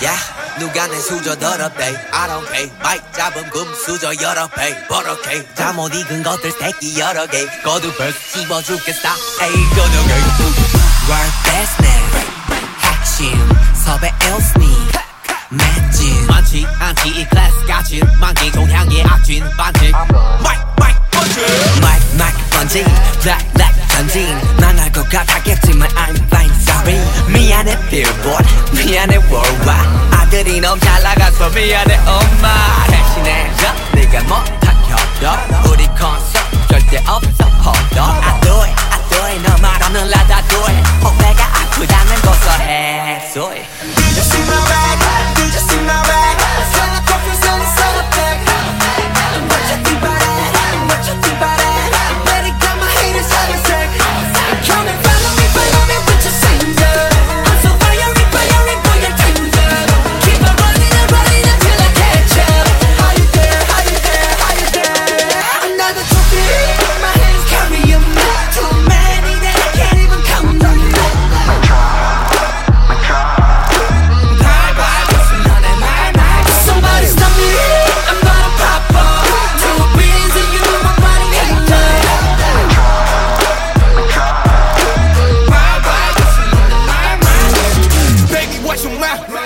Yeah, 누가 내 수저 더럽대 I don't care. 마이크 잡음 금수저 여럿 패 버럭해 잠못 익은 것들 새끼 여러 개. 거듭해서 씹어줄게 스타의 저녁에 World business 핵심. 섭외 일순위 매진 많지 않지 이 클래스 같이 만기 종향의 악진. 반칙. Mic mic bungee mic mic bungee Bright light 전진 망할 거 같았겠지만 I'm fine sorry. 미안해 billboard. 미안해 worldwide. 아들이 너무 잘 나가서 미안해 엄마. 대신해줘 네가 못한 협력 우리 콘서트 절대 없어 it I do it my,